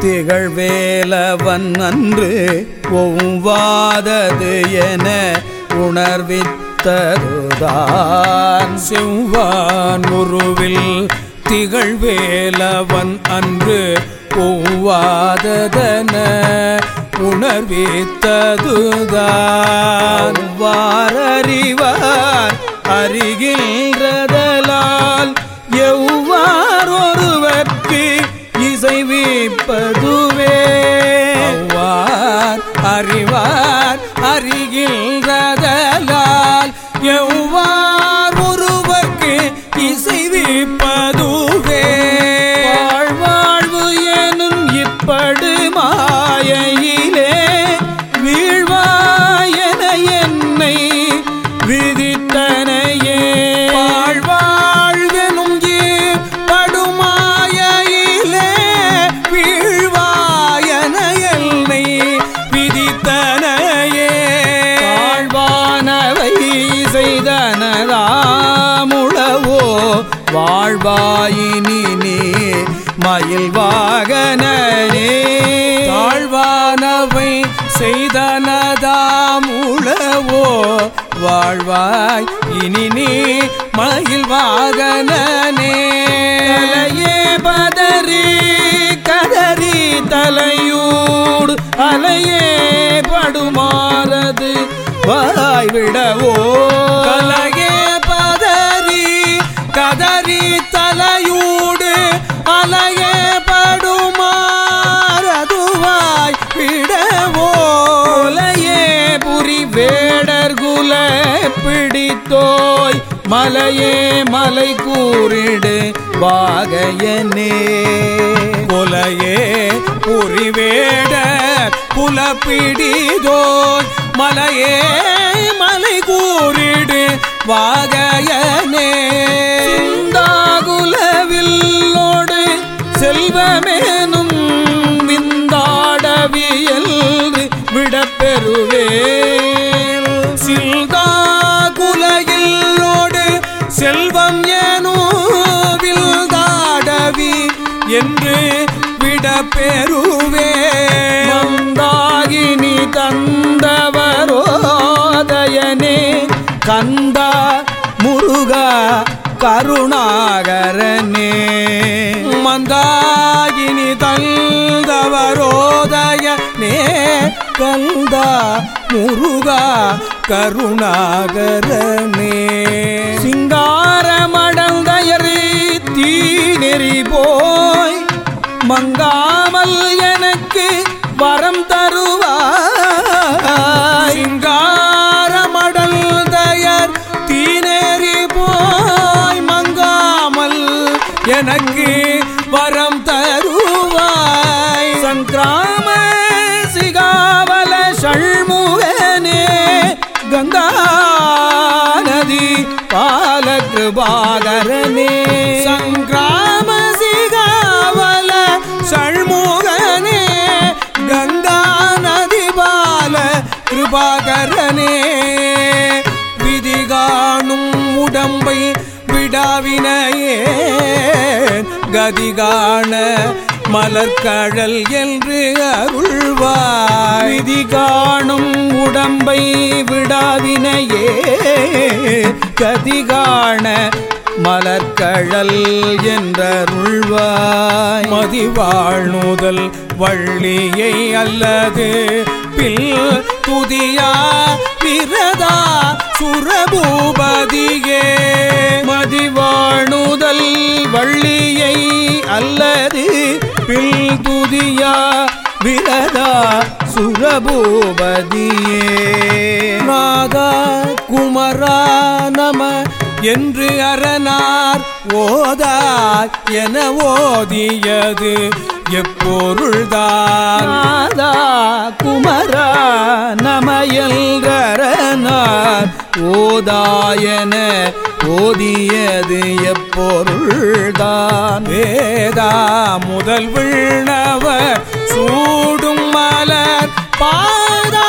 திகழ்வேலவன் அன்று ஒவ்வாதது என உணர்வித்ததுதான். செவ்வான் உருவில் திகழ்வேலவன் அன்று ஒவ்வாததன உணர்வித்ததுதான். வாரறிவார் அருகில் அறிவார். மயில் வாகனே தாழ்வானவை செய்தனதாம் உளவோ வாழ்வாய் இனி நீ மயில் வாகனே பதறி கதறி தலையூடு. அலையே படுமாறது. வாய் விடவோ. புரி வேடர் குல பிடித்தோய் மலையே மலை கூறிடு வாகையனே. கொலையே புரிவேட புலப்பிடிதோய் மலையே மலை கூறிடு வாகையனே. சிந்தாகுலவில்லோடு செல்வமேனும் விந்தாடவியல் விடப்பெறுவே என்று விட பெறுவே. மந்தாகினி தந்தவரோதயனே கந்தா முருகா கருணாகரனே. மந்தாகினி தந்தவரோதய நே கந்தா முருகா கருணாகரனே. சிங்காரமடந்தயரு தீநெறி போய் மங்காமல் எனக்கு வரம் தருவாய். சிங்காரமடல் தயர் தீனேறி போய் மங்காமல் எனக்கு வரம் தருவாய். சங்கிராம சிகாவல சண்முகனே கங்கா நதி பாலகிருபாகரனே. விடாவினையே கதிகாண மலர்கழல் என்று அருள்வாய். விதி காணும் உடம்பை விடாவினையே கதிகாண மலர்கழல் என்றருள்வாய். மதிவாழ்நூதல் வள்ளியை அல்லது பில் துதியா விரதா சுரபூபதியே மதிவாணுதல் வள்ளியை அல்லது பில் துதியா விரதா சுரபூபதியே. நாதா குமரா நம என்று அரணார் ஓதா என ஓதியது எப்பொருள்தான். நாதா குமரா நமையல்கரனார் ஓதாயன ஓதியது எப்பொருள்தான். வேதா முதல் விண்ணவர் சூடும் மலர் பாதா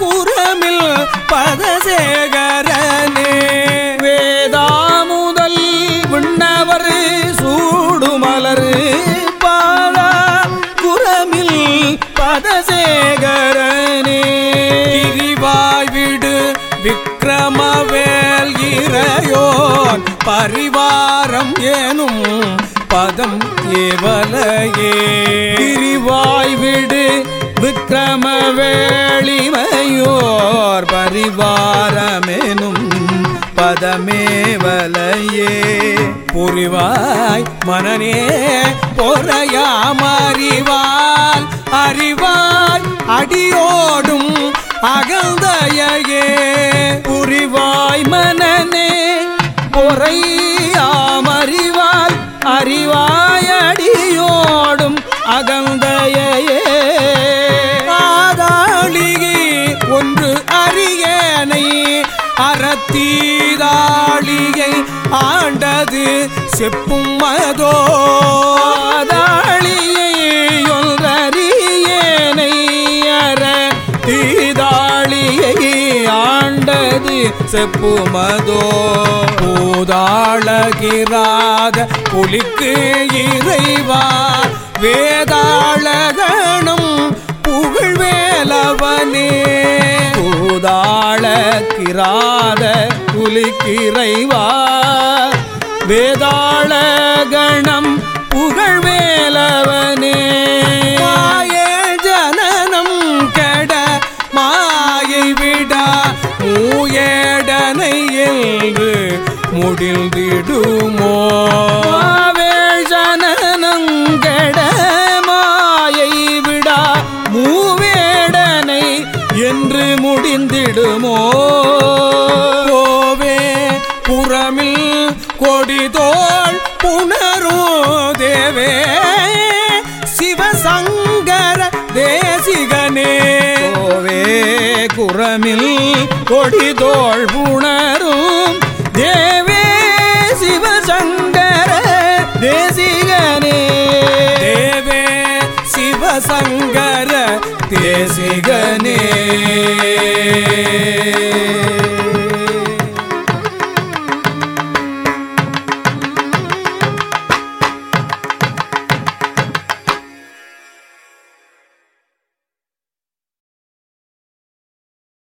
குரமில் பதசேகரனே. வேதா முதல் விண்ணவர் சூடுமல பரிவாரம் ஏனும் பதம் ஏவலையே. பிரிவாய் விடு விக்கிரம வேளிமையோர் பரிவாரமெனும் பதமேவலையே. புரிவாய் மனநே பொறையாமறிவால் அறிவாய் அடியோடும் அகந்தையே புரிவாய் மனநே மனனே பொறையாமறிவால் அறிவாயடியோடும் அகந்தையே ஆதாளிகை ஒன்று அரியணை அறத்தீதாளிகை ஆண்டது செப்பும் மதோ செப்புமதோ. பூதாளகிராத புலிக்கு இறைவா. வேதாளகணம் புகழ்வேலவனே. பூதாளகிராத புலிக்கிறைவா வேதாளகணம் புகழ்வேலவனே. முடிந்திடுமோ கோவே புறமில் கொடிதோள் புணரோ தேவே. சிவசங்கர தேசிகனே. கோவே குரமில் கொடிதோள் புணரும் தேவே. சிவசங்கர தேசிகனே. தேவே சிவசங்கர தேசிக